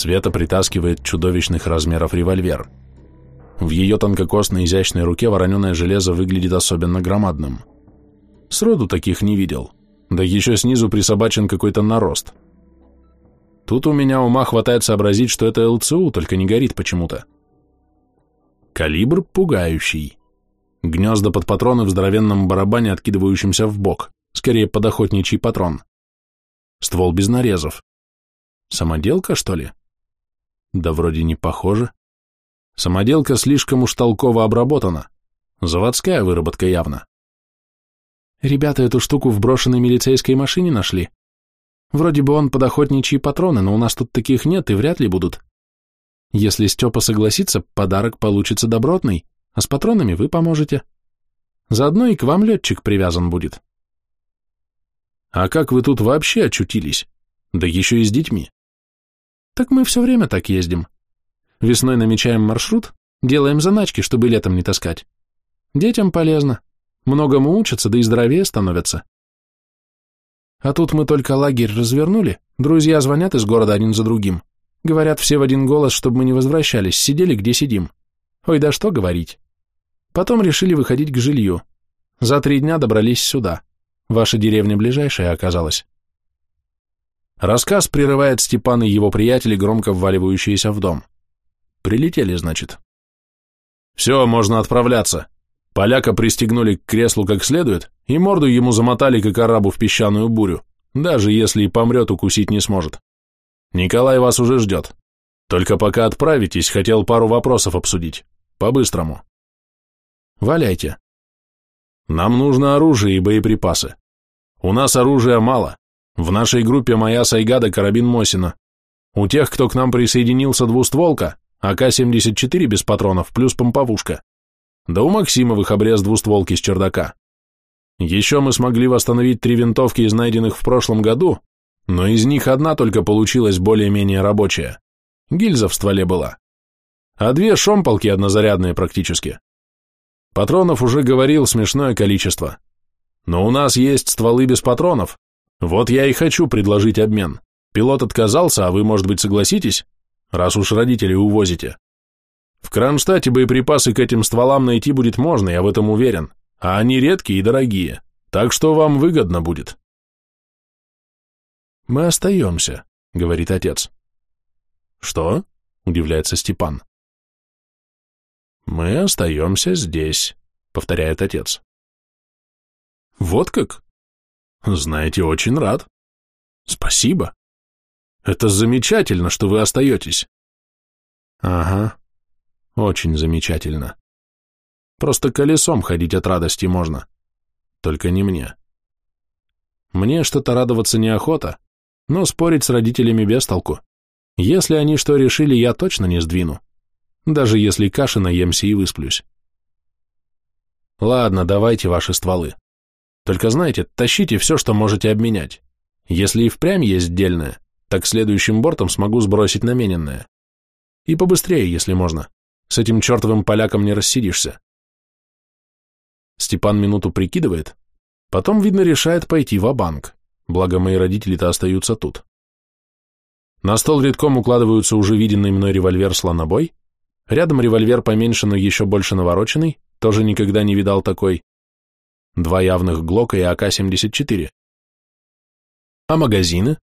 Света притаскивает чудовищных размеров револьвер. В ее тонкокосной изящной руке вороненое железо выглядит особенно громадным. Сроду таких не видел, да еще снизу присобачен какой-то нарост. Тут у меня ума хватает сообразить, что это ЛЦУ, только не горит почему-то. Калибр пугающий. Гнезда под патроны в здоровенном барабане, откидывающемся в бок, скорее под охотничий патрон. Ствол без нарезов. Самоделка, что ли? Да вроде не похоже. Самоделка слишком уж толково обработана. Заводская выработка явно. Ребята эту штуку в брошенной милицейской машине нашли. Вроде бы он под охотничьи патроны, но у нас тут таких нет и вряд ли будут. Если Степа согласится, подарок получится добротный, а с патронами вы поможете. Заодно и к вам летчик привязан будет. А как вы тут вообще очутились? Да еще и с детьми. Так мы все время так ездим. Весной намечаем маршрут, делаем заначки, чтобы летом не таскать. Детям полезно. Многому учатся, да и здоровее становятся. А тут мы только лагерь развернули, друзья звонят из города один за другим. Говорят все в один голос, чтобы мы не возвращались, сидели где сидим. Ой, да что говорить. Потом решили выходить к жилью. За три дня добрались сюда. Ваша деревня ближайшая оказалась. Рассказ прерывает Степан и его приятели, громко вваливающиеся в дом. Прилетели, значит. Все, можно отправляться. Поляка пристегнули к креслу как следует, и морду ему замотали, как арабу в песчаную бурю, даже если и помрет, укусить не сможет. Николай вас уже ждет. Только пока отправитесь, хотел пару вопросов обсудить. По-быстрому. Валяйте. Нам нужно оружие и боеприпасы. У нас оружия мало. В нашей группе моя Сайгада карабин Мосина. У тех, кто к нам присоединился двустволка, АК-74 без патронов плюс помповушка. Да у Максимовых обрез двустволки с чердака. Еще мы смогли восстановить три винтовки из найденных в прошлом году, но из них одна только получилась более-менее рабочая. Гильза в стволе была. А две шомполки однозарядные практически. Патронов уже говорил смешное количество. Но у нас есть стволы без патронов. Вот я и хочу предложить обмен. Пилот отказался, а вы, может быть, согласитесь, раз уж родители увозите. В Кронштадте боеприпасы к этим стволам найти будет можно, я в этом уверен, а они редкие и дорогие, так что вам выгодно будет. «Мы остаемся», — говорит отец. «Что?» — удивляется Степан. «Мы остаемся здесь», — повторяет отец. «Вот как? Знаете, очень рад. Спасибо. Это замечательно, что вы остаетесь». «Ага, очень замечательно. Просто колесом ходить от радости можно. Только не мне. Мне что-то радоваться неохота, но спорить с родителями без толку. Если они что решили, я точно не сдвину. Даже если каши наемся и высплюсь. Ладно, давайте ваши стволы. Только знаете, тащите все, что можете обменять. Если и впрямь есть дельное, так следующим бортом смогу сбросить намененное. И побыстрее, если можно. С этим чертовым поляком не рассидишься. Степан минуту прикидывает, потом, видно, решает пойти в банк благо мои родители-то остаются тут. На стол редком укладываются уже виденный мной револьвер слонобой, рядом револьвер поменьше, но еще больше навороченный, тоже никогда не видал такой, два явных Глока и АК-74. А магазины?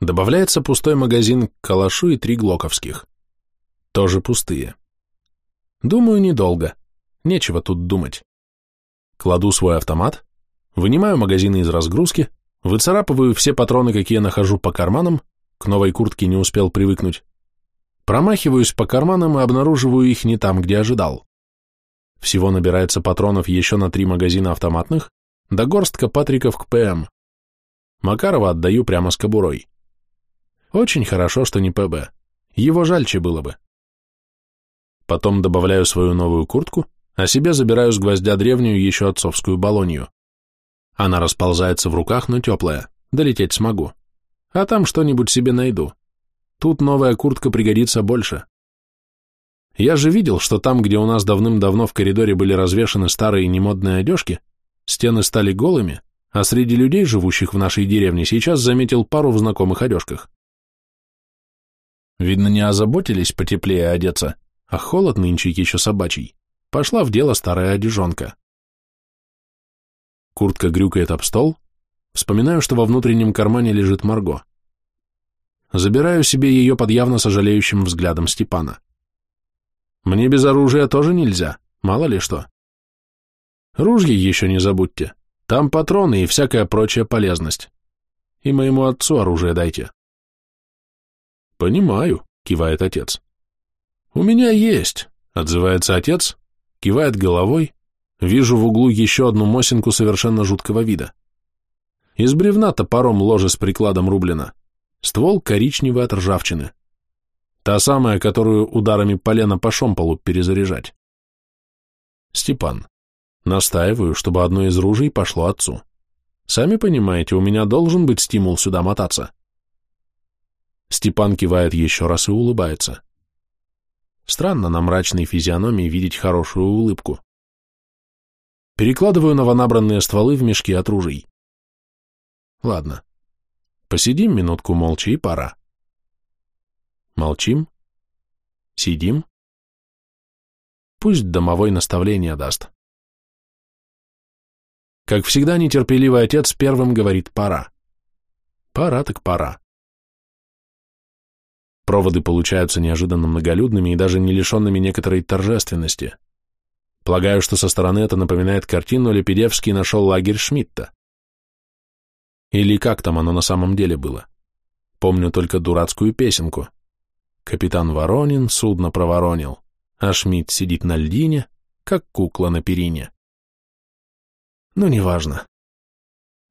Добавляется пустой магазин к калашу и три глоковских. Тоже пустые. Думаю, недолго. Нечего тут думать. Кладу свой автомат, Вынимаю магазины из разгрузки, выцарапываю все патроны, какие нахожу по карманам, к новой куртке не успел привыкнуть. Промахиваюсь по карманам и обнаруживаю их не там, где ожидал. Всего набирается патронов еще на три магазина автоматных, да горстка патриков к ПМ. Макарова отдаю прямо с кобурой. Очень хорошо, что не ПБ. Его жальче было бы. Потом добавляю свою новую куртку, а себе забираю с гвоздя древнюю еще отцовскую балонью. Она расползается в руках, но теплая. Долететь смогу. А там что-нибудь себе найду. Тут новая куртка пригодится больше. Я же видел, что там, где у нас давным-давно в коридоре были развешаны старые немодные одежки, стены стали голыми, а среди людей, живущих в нашей деревне, сейчас заметил пару в знакомых одежках. Видно, не озаботились потеплее одеться, а холод нынче еще собачий. Пошла в дело старая одежонка. Куртка грюкает об стол. Вспоминаю, что во внутреннем кармане лежит Марго. Забираю себе ее под явно сожалеющим взглядом Степана. Мне без оружия тоже нельзя, мало ли что. Ружье еще не забудьте. Там патроны и всякая прочая полезность. И моему отцу оружие дайте. Понимаю, кивает отец. У меня есть, отзывается отец, кивает головой. Вижу в углу еще одну мосинку совершенно жуткого вида. Из бревна топором ложе с прикладом рублено. Ствол коричневый от ржавчины. Та самая, которую ударами полена по шомполу перезаряжать. Степан. Настаиваю, чтобы одно из ружей пошло отцу. Сами понимаете, у меня должен быть стимул сюда мотаться. Степан кивает еще раз и улыбается. Странно на мрачной физиономии видеть хорошую улыбку. Перекладываю новонабранные стволы в мешки от ружей. Ладно. Посидим минутку молча и пора. Молчим. Сидим. Пусть домовой наставление даст. Как всегда, нетерпеливый отец первым говорит «пора». Пора так пора. Проводы получаются неожиданно многолюдными и даже не лишенными некоторой торжественности. Полагаю, что со стороны это напоминает картину «Лепедевский нашел лагерь Шмидта». Или как там оно на самом деле было? Помню только дурацкую песенку. Капитан Воронин судно проворонил, а Шмидт сидит на льдине, как кукла на перине. Ну, неважно.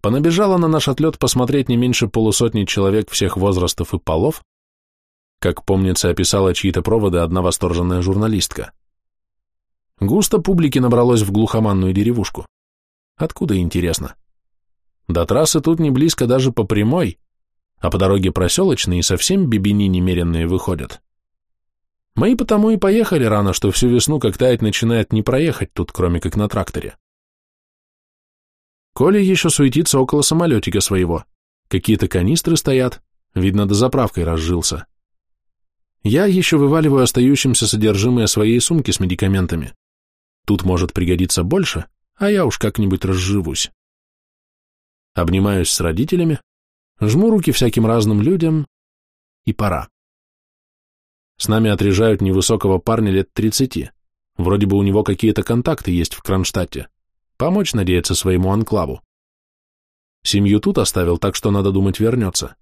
Понабежала на наш отлет посмотреть не меньше полусотни человек всех возрастов и полов, как, помнится, описала чьи-то проводы одна восторженная журналистка. Густо публики набралось в глухоманную деревушку. Откуда, интересно? До трассы тут не близко даже по прямой, а по дороге проселочные совсем бибини немеренные выходят. Мои потому и поехали рано, что всю весну как таять начинает не проехать тут, кроме как на тракторе. Коля еще суетится около самолетика своего. Какие-то канистры стоят, видно, до заправкой разжился. Я еще вываливаю остающимся содержимое своей сумки с медикаментами. Тут может пригодиться больше, а я уж как-нибудь разживусь. Обнимаюсь с родителями, жму руки всяким разным людям, и пора. С нами отряжают невысокого парня лет тридцати. Вроде бы у него какие-то контакты есть в Кронштадте. Помочь надеяться своему анклаву. Семью тут оставил, так что, надо думать, вернется.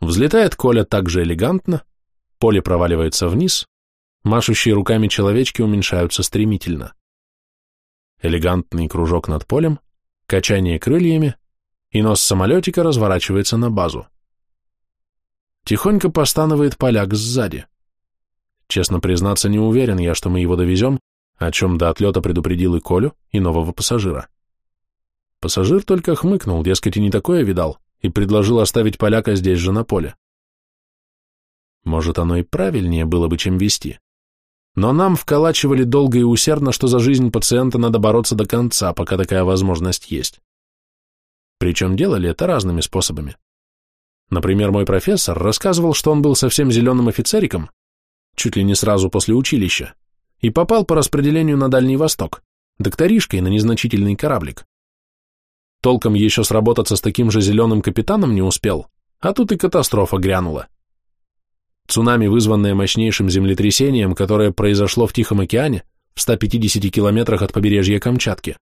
Взлетает Коля так же элегантно, поле проваливается вниз, машущие руками человечки уменьшаются стремительно. Элегантный кружок над полем, качание крыльями, и нос самолетика разворачивается на базу. Тихонько постанывает поляк сзади. Честно признаться, не уверен я, что мы его довезем, о чем до отлета предупредил и Колю, и нового пассажира. Пассажир только хмыкнул, дескать, и не такое видал, и предложил оставить поляка здесь же на поле. Может, оно и правильнее было бы, чем вести. Но нам вколачивали долго и усердно, что за жизнь пациента надо бороться до конца, пока такая возможность есть. Причем делали это разными способами. Например, мой профессор рассказывал, что он был совсем зеленым офицериком, чуть ли не сразу после училища, и попал по распределению на Дальний Восток, докторишкой на незначительный кораблик. Толком еще сработаться с таким же зеленым капитаном не успел, а тут и катастрофа грянула. Цунами, вызванное мощнейшим землетрясением, которое произошло в Тихом океане, в 150 километрах от побережья Камчатки.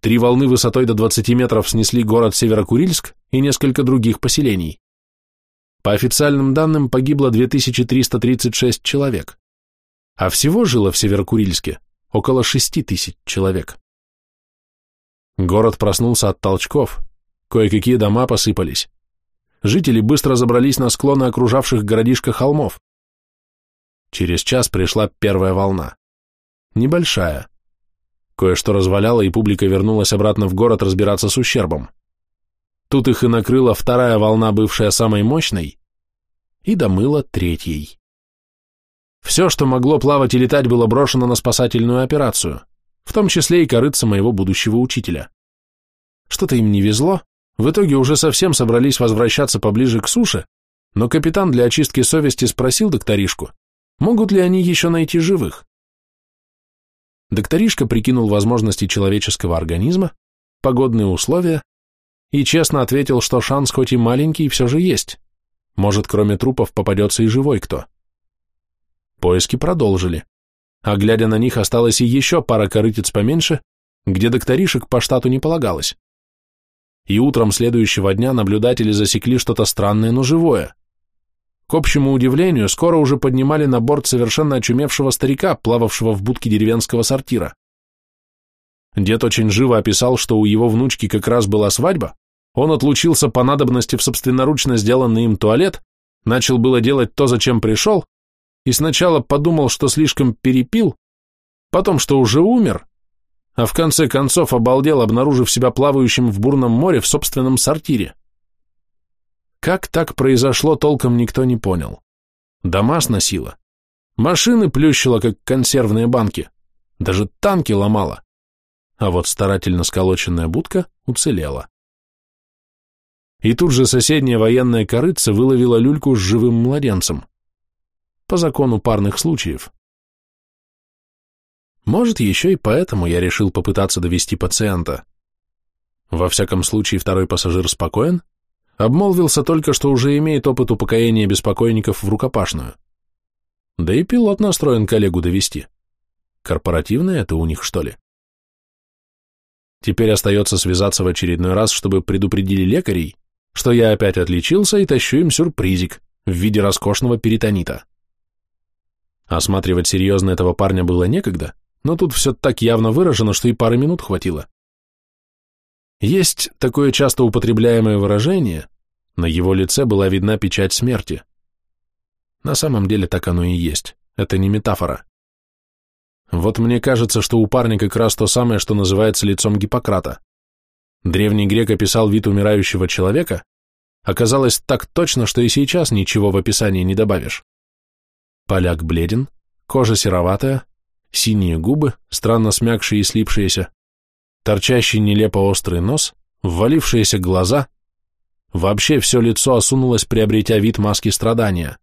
Три волны высотой до 20 метров снесли город Северокурильск и несколько других поселений. По официальным данным погибло 2336 человек, а всего жило в Северокурильске около 6 тысяч человек. Город проснулся от толчков, кое-какие дома посыпались. Жители быстро забрались на склоны окружавших городишко холмов. Через час пришла первая волна. Небольшая. Кое-что разваляло, и публика вернулась обратно в город разбираться с ущербом. Тут их и накрыла вторая волна, бывшая самой мощной, и домыла третьей. Все, что могло плавать и летать, было брошено на спасательную операцию в том числе и корыться моего будущего учителя. Что-то им не везло, в итоге уже совсем собрались возвращаться поближе к суше, но капитан для очистки совести спросил докторишку, могут ли они еще найти живых. Докторишка прикинул возможности человеческого организма, погодные условия и честно ответил, что шанс хоть и маленький, все же есть. Может, кроме трупов попадется и живой кто. Поиски продолжили, а глядя на них осталось и еще пара корытиц поменьше, где докторишек по штату не полагалось. И утром следующего дня наблюдатели засекли что-то странное, но живое. К общему удивлению, скоро уже поднимали на борт совершенно очумевшего старика, плававшего в будке деревенского сортира. Дед очень живо описал, что у его внучки как раз была свадьба, он отлучился по надобности в собственноручно сделанный им туалет, начал было делать то, зачем пришел, и сначала подумал, что слишком перепил, потом, что уже умер, а в конце концов обалдел, обнаружив себя плавающим в бурном море в собственном сортире. Как так произошло, толком никто не понял. Дома сносило, машины плющило, как консервные банки, даже танки ломало, а вот старательно сколоченная будка уцелела. И тут же соседняя военная корыца выловила люльку с живым младенцем. По закону парных случаев. Может, еще и поэтому я решил попытаться довести пациента. Во всяком случае, второй пассажир спокоен, обмолвился только, что уже имеет опыт упокоения беспокойников в рукопашную. Да и пилот настроен коллегу довести. Корпоративное это у них, что ли? Теперь остается связаться в очередной раз, чтобы предупредили лекарей, что я опять отличился и тащу им сюрпризик в виде роскошного перитонита. Осматривать серьезно этого парня было некогда, но тут все так явно выражено, что и пары минут хватило. Есть такое часто употребляемое выражение, на его лице была видна печать смерти. На самом деле так оно и есть, это не метафора. Вот мне кажется, что у парня как раз то самое, что называется лицом Гиппократа. Древний грек описал вид умирающего человека, оказалось так точно, что и сейчас ничего в описании не добавишь. Поляк бледен, кожа сероватая, синие губы, странно смягшие и слипшиеся, торчащий нелепо острый нос, ввалившиеся глаза, вообще все лицо осунулось, приобретя вид маски страдания.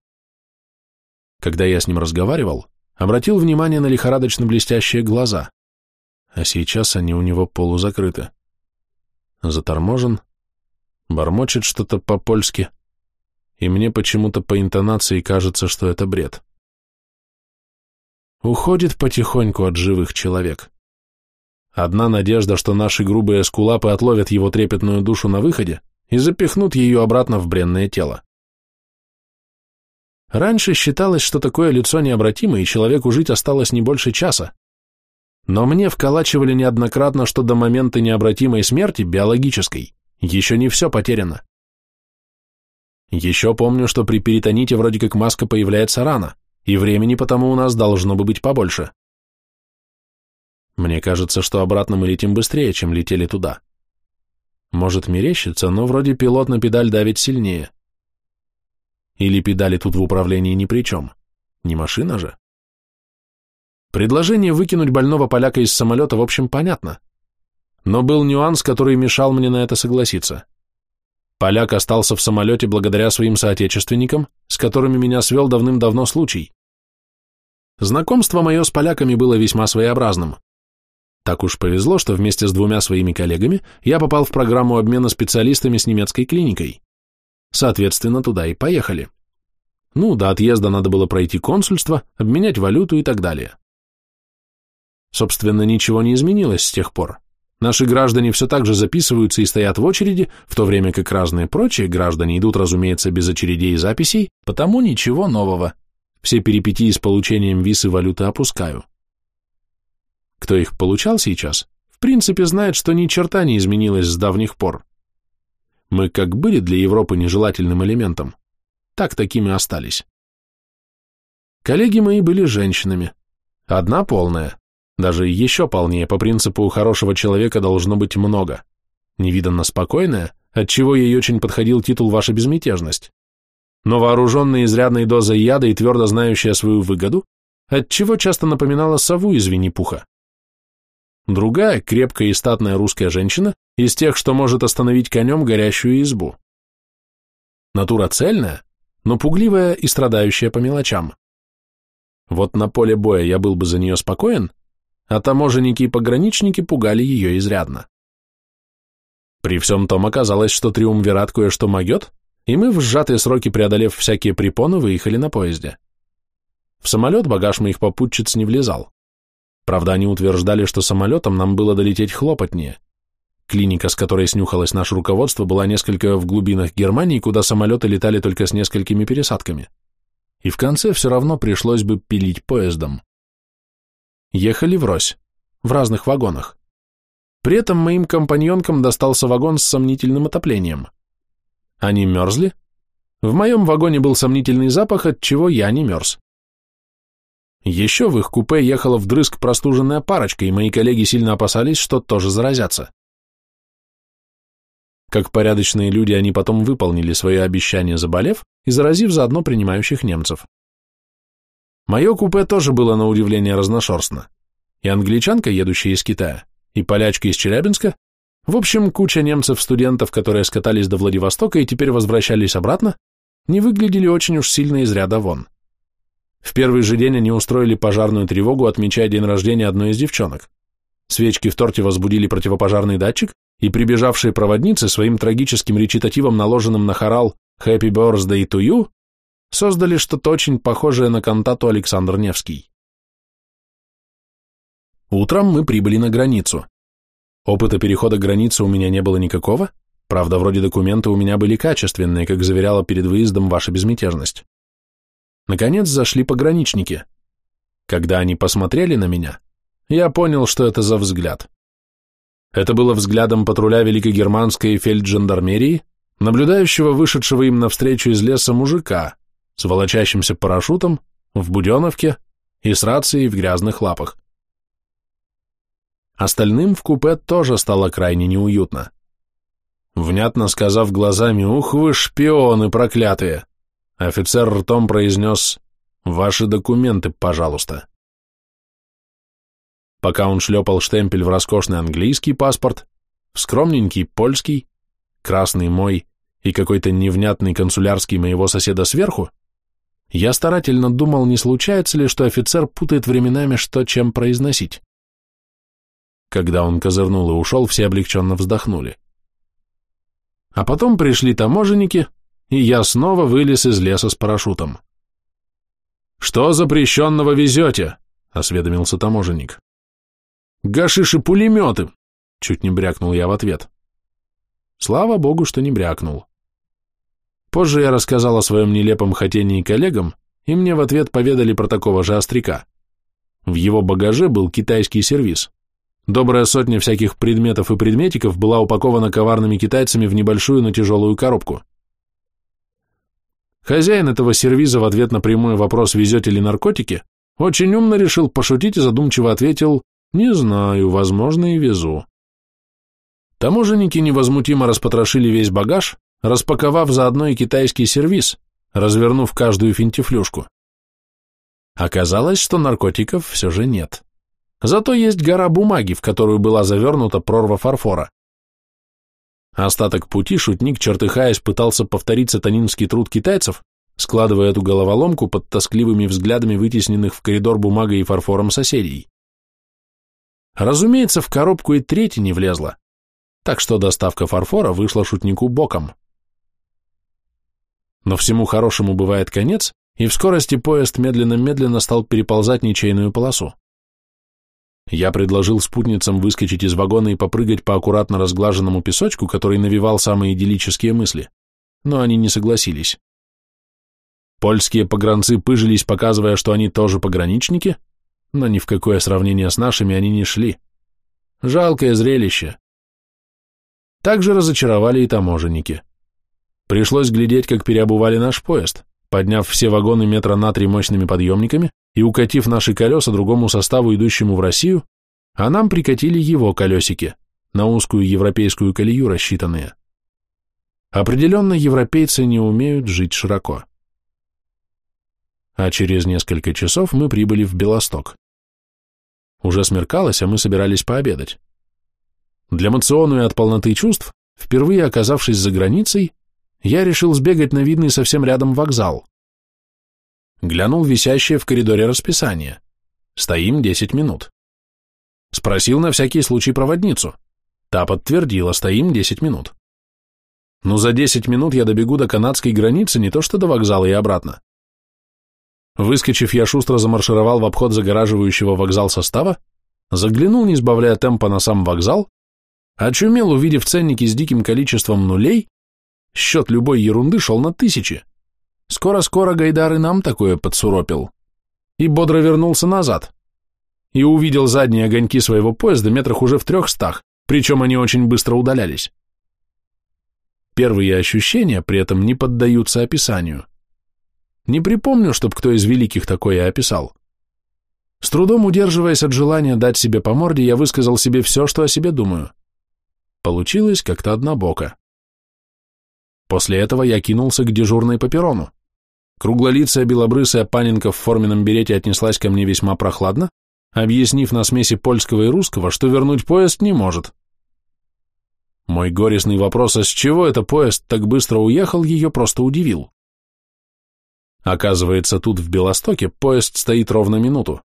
Когда я с ним разговаривал, обратил внимание на лихорадочно блестящие глаза, а сейчас они у него полузакрыты. Заторможен, бормочет что-то по-польски, и мне почему-то по интонации кажется, что это бред. Уходит потихоньку от живых человек. Одна надежда, что наши грубые скулапы отловят его трепетную душу на выходе и запихнут ее обратно в бренное тело. Раньше считалось, что такое лицо необратимо, и человеку жить осталось не больше часа. Но мне вколачивали неоднократно, что до момента необратимой смерти, биологической, еще не все потеряно. Еще помню, что при перитоните вроде как маска появляется рано и времени потому у нас должно бы быть побольше. Мне кажется, что обратно мы летим быстрее, чем летели туда. Может мерещится, но вроде пилот на педаль давит сильнее. Или педали тут в управлении ни при чем. Не машина же. Предложение выкинуть больного поляка из самолета, в общем, понятно. Но был нюанс, который мешал мне на это согласиться. Поляк остался в самолете благодаря своим соотечественникам, с которыми меня свел давным-давно случай. Знакомство мое с поляками было весьма своеобразным. Так уж повезло, что вместе с двумя своими коллегами я попал в программу обмена специалистами с немецкой клиникой. Соответственно, туда и поехали. Ну, до отъезда надо было пройти консульство, обменять валюту и так далее. Собственно, ничего не изменилось с тех пор. Наши граждане все так же записываются и стоят в очереди, в то время как разные прочие граждане идут, разумеется, без очередей и записей, потому ничего нового. Все перипетии с получением виз и валюты опускаю. Кто их получал сейчас, в принципе знает, что ни черта не изменилось с давних пор. Мы как были для Европы нежелательным элементом, так такими остались. Коллеги мои были женщинами. Одна полная, даже еще полнее, по принципу хорошего человека должно быть много. Невиданно спокойная, отчего ей очень подходил титул «Ваша безмятежность» но вооруженная изрядной дозой яда и твердо знающая свою выгоду, отчего часто напоминала сову из Винни-Пуха. Другая, крепкая и статная русская женщина, из тех, что может остановить конем горящую избу. Натура цельная, но пугливая и страдающая по мелочам. Вот на поле боя я был бы за нее спокоен, а таможенники и пограничники пугали ее изрядно. При всем том оказалось, что Триумвират кое-что могет, и мы в сжатые сроки, преодолев всякие препоны, выехали на поезде. В самолет багаж моих попутчиц не влезал. Правда, они утверждали, что самолетом нам было долететь хлопотнее. Клиника, с которой снюхалось наше руководство, была несколько в глубинах Германии, куда самолеты летали только с несколькими пересадками. И в конце все равно пришлось бы пилить поездом. Ехали врозь, в разных вагонах. При этом моим компаньонкам достался вагон с сомнительным отоплением. Они мерзли. В моем вагоне был сомнительный запах, от чего я не мерз. Еще в их купе ехала вдрызг простуженная парочка, и мои коллеги сильно опасались, что тоже заразятся. Как порядочные люди, они потом выполнили свое обещание, заболев и заразив заодно принимающих немцев. Мое купе тоже было на удивление разношерстно. И англичанка, едущая из Китая, и полячка из Челябинска, в общем, куча немцев-студентов, которые скатались до Владивостока и теперь возвращались обратно, не выглядели очень уж сильно из ряда вон. В первый же день они устроили пожарную тревогу, отмечая день рождения одной из девчонок. Свечки в торте возбудили противопожарный датчик, и прибежавшие проводницы своим трагическим речитативом, наложенным на хорал «Happy Birthday to you», создали что-то очень похожее на кантату Александр Невский. Утром мы прибыли на границу. Опыта перехода границы у меня не было никакого, правда, вроде документы у меня были качественные, как заверяла перед выездом ваша безмятежность. Наконец зашли пограничники. Когда они посмотрели на меня, я понял, что это за взгляд. Это было взглядом патруля Великогерманской фельджандармерии, наблюдающего вышедшего им навстречу из леса мужика с волочащимся парашютом, в буденовке и с рацией в грязных лапах. Остальным в купе тоже стало крайне неуютно. Внятно сказав глазами «Ух вы шпионы проклятые!» Офицер ртом произнес «Ваши документы, пожалуйста». Пока он шлепал штемпель в роскошный английский паспорт, в скромненький польский, красный мой и какой-то невнятный консулярский моего соседа сверху, я старательно думал, не случается ли, что офицер путает временами, что чем произносить. Когда он козырнул и ушел, все облегченно вздохнули. А потом пришли таможенники, и я снова вылез из леса с парашютом. «Что запрещенного везете?» — осведомился таможенник. «Гашиши-пулеметы!» — чуть не брякнул я в ответ. Слава богу, что не брякнул. Позже я рассказал о своем нелепом хотении коллегам, и мне в ответ поведали про такого же остряка. В его багаже был китайский сервиз. Добрая сотня всяких предметов и предметиков была упакована коварными китайцами в небольшую, но тяжелую коробку. Хозяин этого сервиза в ответ на прямой вопрос «везете ли наркотики?» очень умно решил пошутить и задумчиво ответил «не знаю, возможно и везу». Таможенники невозмутимо распотрошили весь багаж, распаковав заодно и китайский сервиз, развернув каждую финтифлюшку. Оказалось, что наркотиков все же нет. Зато есть гора бумаги, в которую была завернута прорва фарфора. Остаток пути шутник, чертыхаясь, пытался повторить сатанинский труд китайцев, складывая эту головоломку под тоскливыми взглядами вытесненных в коридор бумагой и фарфором соседей. Разумеется, в коробку и третья не влезла, так что доставка фарфора вышла шутнику боком. Но всему хорошему бывает конец, и в скорости поезд медленно-медленно стал переползать ничейную полосу. Я предложил спутницам выскочить из вагона и попрыгать по аккуратно разглаженному песочку, который навевал самые идиллические мысли, но они не согласились. Польские погранцы пыжились, показывая, что они тоже пограничники, но ни в какое сравнение с нашими они не шли. Жалкое зрелище. Также разочаровали и таможенники. Пришлось глядеть, как переобували наш поезд, подняв все вагоны метра на три мощными подъемниками, и укатив наши колеса другому составу, идущему в Россию, а нам прикатили его колесики, на узкую европейскую колею рассчитанные. Определенно европейцы не умеют жить широко. А через несколько часов мы прибыли в Белосток. Уже смеркалось, а мы собирались пообедать. Для Мациону и от полноты чувств, впервые оказавшись за границей, я решил сбегать на видный совсем рядом вокзал. Глянул висящее в коридоре расписание. Стоим 10 минут. Спросил на всякий случай проводницу. Та подтвердила, стоим 10 минут. Ну, за 10 минут я добегу до канадской границы, не то что до вокзала и обратно. Выскочив, я шустро замаршировал в обход загораживающего вокзал состава, заглянул, не сбавляя темпа на сам вокзал, очумел, увидев ценники с диким количеством нулей, счет любой ерунды шел на тысячи. Скоро-скоро Гайдар и нам такое подсуропил. И бодро вернулся назад. И увидел задние огоньки своего поезда метрах уже в трехстах, причем они очень быстро удалялись. Первые ощущения при этом не поддаются описанию. Не припомню, чтоб кто из великих такое описал. С трудом удерживаясь от желания дать себе по морде, я высказал себе все, что о себе думаю. Получилось как-то однобоко. После этого я кинулся к дежурной по перрону. Круглолицая белобрысая паненка в форменном берете отнеслась ко мне весьма прохладно, объяснив на смеси польского и русского, что вернуть поезд не может. Мой горестный вопрос, а с чего это поезд так быстро уехал, ее просто удивил. Оказывается, тут, в Белостоке, поезд стоит ровно минуту.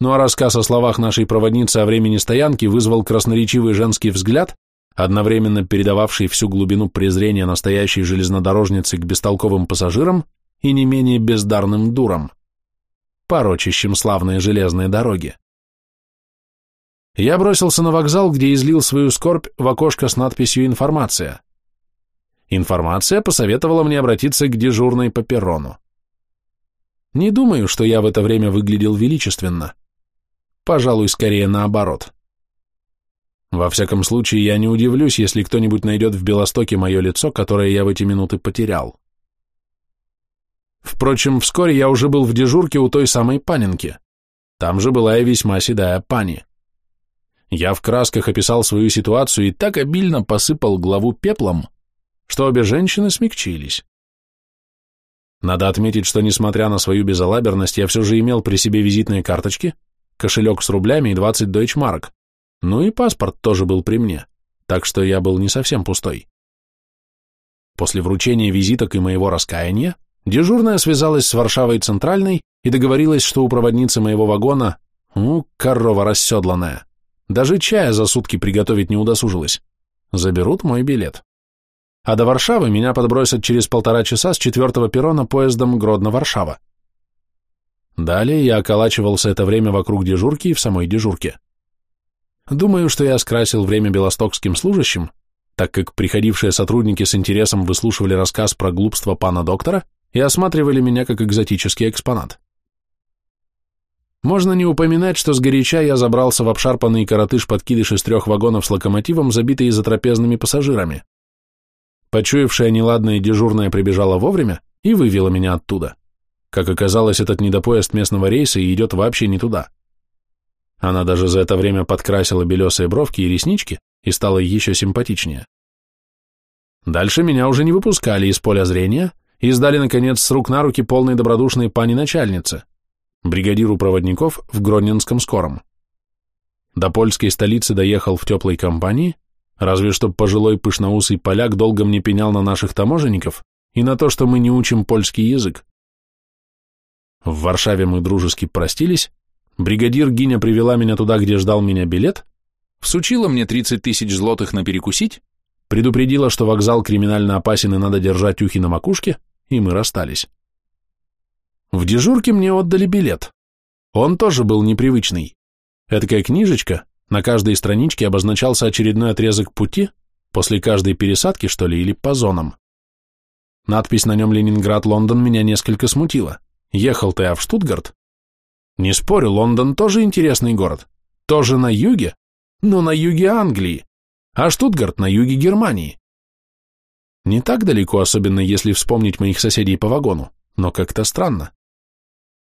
Ну а рассказ о словах нашей проводницы о времени стоянки вызвал красноречивый женский взгляд, одновременно передававший всю глубину презрения настоящей железнодорожницы к бестолковым пассажирам и не менее бездарным дурам, порочащим славные железные дороги. Я бросился на вокзал, где излил свою скорбь в окошко с надписью «Информация». Информация посоветовала мне обратиться к дежурной по перрону. Не думаю, что я в это время выглядел величественно. Пожалуй, скорее наоборот. Во всяком случае, я не удивлюсь, если кто-нибудь найдет в Белостоке мое лицо, которое я в эти минуты потерял. Впрочем, вскоре я уже был в дежурке у той самой паненки. Там же была и весьма седая пани. Я в красках описал свою ситуацию и так обильно посыпал главу пеплом, что обе женщины смягчились. Надо отметить, что, несмотря на свою безалаберность, я все же имел при себе визитные карточки, кошелек с рублями и 20 дойчмарок. Ну и паспорт тоже был при мне, так что я был не совсем пустой. После вручения визиток и моего раскаяния, дежурная связалась с Варшавой Центральной и договорилась, что у проводницы моего вагона, ну, корова расседланная, даже чая за сутки приготовить не удосужилась, заберут мой билет а до Варшавы меня подбросят через полтора часа с четвертого перрона поездом Гродно-Варшава. Далее я околачивался это время вокруг дежурки и в самой дежурке. Думаю, что я скрасил время белостокским служащим, так как приходившие сотрудники с интересом выслушивали рассказ про глупство пана доктора и осматривали меня как экзотический экспонат. Можно не упоминать, что сгоряча я забрался в обшарпанный коротыш-подкидыш из трех вагонов с локомотивом, забитый затрапезными пассажирами. Почуявшая неладное дежурная прибежала вовремя и вывела меня оттуда. Как оказалось, этот недопоезд местного рейса идет вообще не туда. Она даже за это время подкрасила белесые бровки и реснички и стала еще симпатичнее. Дальше меня уже не выпускали из поля зрения и сдали, наконец, с рук на руки полной добродушной пани-начальнице, бригадиру проводников в Гронненском скором. До польской столицы доехал в теплой компании, Разве что пожилой пышноусый поляк долго мне пенял на наших таможенников и на то, что мы не учим польский язык. В Варшаве мы дружески простились, бригадир Гиня привела меня туда, где ждал меня билет, всучила мне 30 тысяч злотых на перекусить, предупредила, что вокзал криминально опасен и надо держать ухи на макушке, и мы расстались. В дежурке мне отдали билет. Он тоже был непривычный. Этакая книжечка, на каждой страничке обозначался очередной отрезок пути, после каждой пересадки, что ли, или по зонам. Надпись на нем «Ленинград-Лондон» меня несколько смутила. Ехал-то я в Штутгарт. Не спорю, Лондон тоже интересный город. Тоже на юге, но на юге Англии, а Штутгарт на юге Германии. Не так далеко, особенно если вспомнить моих соседей по вагону, но как-то странно.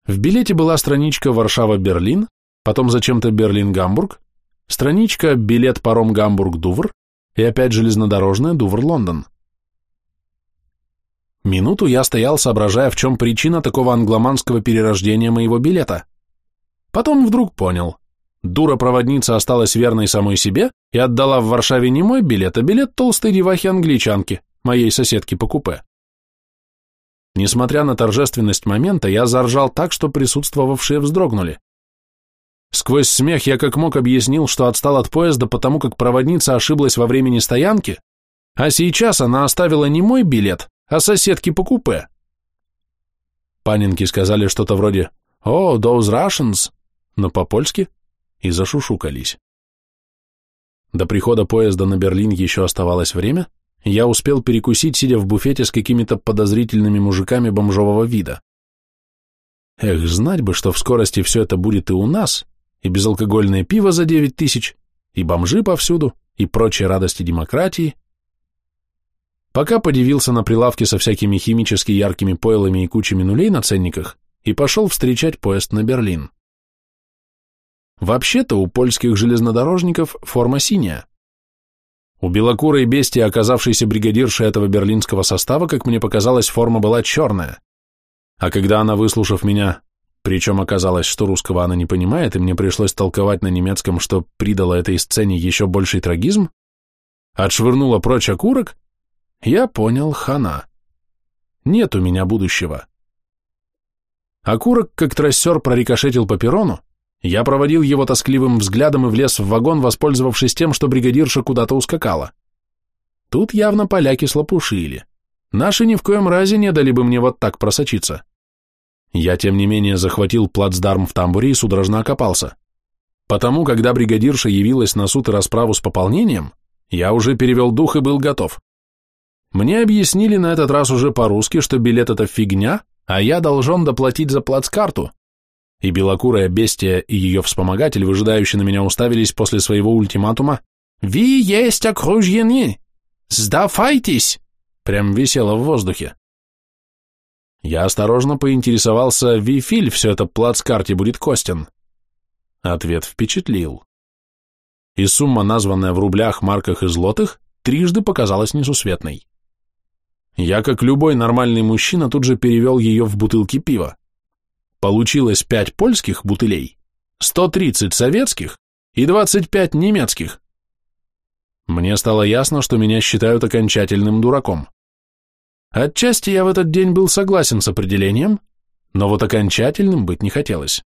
В билете была страничка Варшава-Берлин, потом зачем-то Берлин-Гамбург, Страничка «Билет паром Гамбург-Дувр» и опять железнодорожная «Дувр-Лондон». Минуту я стоял, соображая, в чем причина такого англоманского перерождения моего билета. Потом вдруг понял. Дура-проводница осталась верной самой себе и отдала в Варшаве не мой билет, а билет толстой девахи-англичанки, моей соседки по купе. Несмотря на торжественность момента, я заржал так, что присутствовавшие вздрогнули. Сквозь смех я как мог объяснил, что отстал от поезда, потому как проводница ошиблась во времени стоянки, а сейчас она оставила не мой билет, а соседки по купе. Панинки сказали что-то вроде «О, those Russians», но по-польски и зашушукались. До прихода поезда на Берлин еще оставалось время, я успел перекусить, сидя в буфете с какими-то подозрительными мужиками бомжового вида. Эх, знать бы, что в скорости все это будет и у нас, и безалкогольное пиво за девять тысяч, и бомжи повсюду, и прочие радости демократии. Пока подивился на прилавке со всякими химически яркими пойлами и кучами нулей на ценниках, и пошел встречать поезд на Берлин. Вообще-то у польских железнодорожников форма синяя. У белокурой бестии, оказавшейся бригадиршей этого берлинского состава, как мне показалось, форма была черная. А когда она, выслушав меня, причем оказалось, что русского она не понимает, и мне пришлось толковать на немецком, что придало этой сцене еще больший трагизм, отшвырнула прочь окурок, я понял хана. Нет у меня будущего. Окурок, как трассер, прорикошетил по перрону, я проводил его тоскливым взглядом и влез в вагон, воспользовавшись тем, что бригадирша куда-то ускакала. Тут явно поляки слопушили. Наши ни в коем разе не дали бы мне вот так просочиться. Я, тем не менее, захватил плацдарм в тамбуре и судорожно окопался. Потому, когда бригадирша явилась на суд и расправу с пополнением, я уже перевел дух и был готов. Мне объяснили на этот раз уже по-русски, что билет это фигня, а я должен доплатить за плацкарту, и белокурая бестия и ее вспомогатель, выжидающие на меня уставились после своего ультиматума «Ви есть окружены! Сдавайтесь!» Прям висело в воздухе. Я осторожно поинтересовался, Вифиль все это плацкарте будет костен. Ответ впечатлил. И сумма, названная в рублях, марках и злотых, трижды показалась несусветной. Я, как любой нормальный мужчина, тут же перевел ее в бутылки пива. Получилось 5 польских бутылей, 130 советских и 25 немецких. Мне стало ясно, что меня считают окончательным дураком. Отчасти я в этот день был согласен с определением, но вот окончательным быть не хотелось.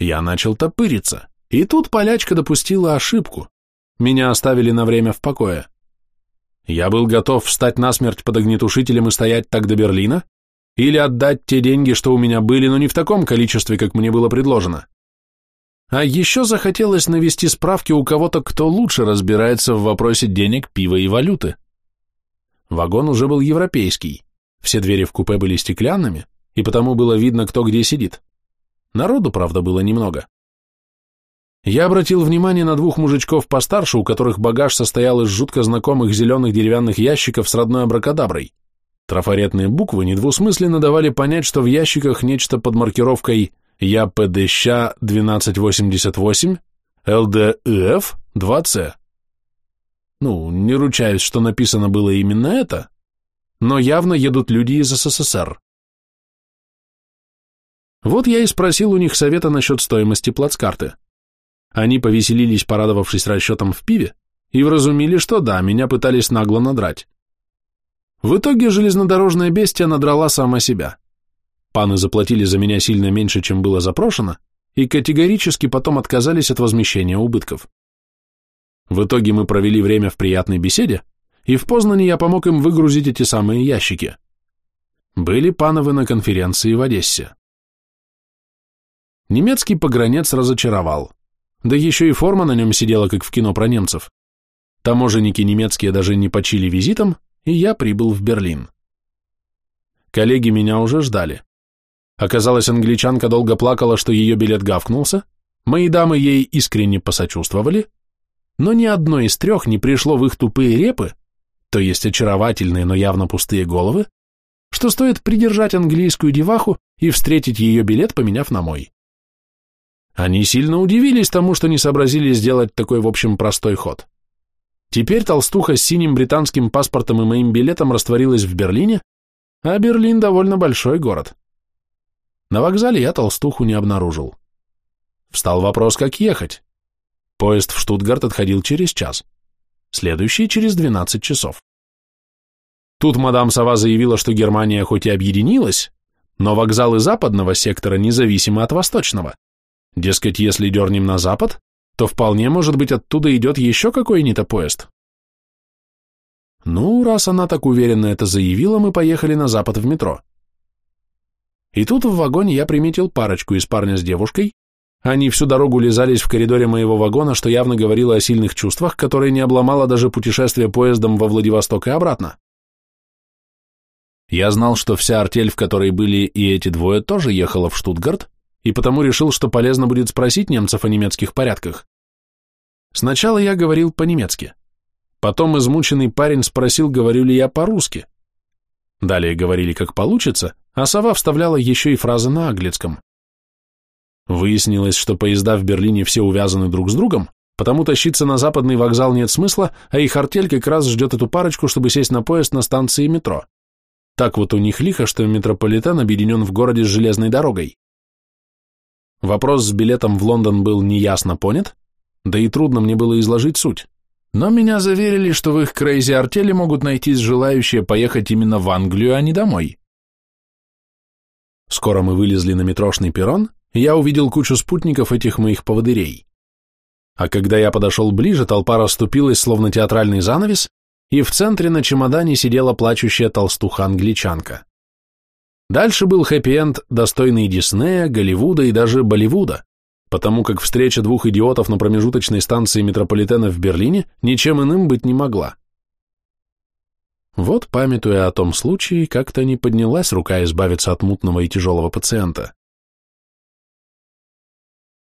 Я начал топыриться, и тут полячка допустила ошибку. Меня оставили на время в покое. Я был готов встать насмерть под огнетушителем и стоять так до Берлина, или отдать те деньги, что у меня были, но не в таком количестве, как мне было предложено. А еще захотелось навести справки у кого-то, кто лучше разбирается в вопросе денег, пива и валюты. Вагон уже был европейский, все двери в купе были стеклянными, и потому было видно, кто где сидит. Народу, правда, было немного. Я обратил внимание на двух мужичков постарше, у которых багаж состоял из жутко знакомых зеленых деревянных ящиков с родной абракадаброй. Трафаретные буквы недвусмысленно давали понять, что в ящиках нечто под маркировкой ЯПДЩ 1288, ЛДФ 2С. Ну, не ручаюсь, что написано было именно это, но явно едут люди из СССР. Вот я и спросил у них совета насчет стоимости плацкарты. Они повеселились, порадовавшись расчетом в пиве, и вразумили, что да, меня пытались нагло надрать. В итоге железнодорожная бестия надрала сама себя. Паны заплатили за меня сильно меньше, чем было запрошено, и категорически потом отказались от возмещения убытков. В итоге мы провели время в приятной беседе, и в Познане я помог им выгрузить эти самые ящики. Были пановы на конференции в Одессе. Немецкий погранец разочаровал. Да еще и форма на нем сидела, как в кино про немцев. Таможенники немецкие даже не почили визитом, и я прибыл в Берлин. Коллеги меня уже ждали. Оказалось, англичанка долго плакала, что ее билет гавкнулся, мои дамы ей искренне посочувствовали, но ни одной из трех не пришло в их тупые репы, то есть очаровательные, но явно пустые головы, что стоит придержать английскую деваху и встретить ее билет, поменяв на мой. Они сильно удивились тому, что не сообразили сделать такой, в общем, простой ход. Теперь толстуха с синим британским паспортом и моим билетом растворилась в Берлине, а Берлин довольно большой город. На вокзале я толстуху не обнаружил. Встал вопрос, как ехать. Поезд в Штутгарт отходил через час, следующий через 12 часов. Тут мадам Сова заявила, что Германия хоть и объединилась, но вокзалы западного сектора независимы от восточного. Дескать, если дернем на запад, то вполне может быть оттуда идет еще какой-нибудь поезд. Ну, раз она так уверенно это заявила, мы поехали на запад в метро. И тут в вагоне я приметил парочку из парня с девушкой. Они всю дорогу лизались в коридоре моего вагона, что явно говорило о сильных чувствах, которые не обломало даже путешествие поездом во Владивосток и обратно. Я знал, что вся артель, в которой были и эти двое, тоже ехала в Штутгарт, и потому решил, что полезно будет спросить немцев о немецких порядках. Сначала я говорил по-немецки. Потом измученный парень спросил, говорю ли я по-русски. Далее говорили, как получится, а сова вставляла еще и фразы на английском. Выяснилось, что поезда в Берлине все увязаны друг с другом, потому тащиться на западный вокзал нет смысла, а их артель как раз ждет эту парочку, чтобы сесть на поезд на станции метро. Так вот у них лихо, что метрополитен объединен в городе с железной дорогой. Вопрос с билетом в Лондон был неясно понят, да и трудно мне было изложить суть. Но меня заверили, что в их крейзи артели могут найтись желающие поехать именно в Англию, а не домой. Скоро мы вылезли на метрошный перрон, и я увидел кучу спутников этих моих поводырей. А когда я подошел ближе, толпа расступилась, словно театральный занавес, и в центре на чемодане сидела плачущая толстуха-англичанка. Дальше был хэппи-энд, достойный Диснея, Голливуда и даже Болливуда, потому как встреча двух идиотов на промежуточной станции метрополитена в Берлине ничем иным быть не могла. Вот, памятуя о том случае, как-то не поднялась рука избавиться от мутного и тяжелого пациента.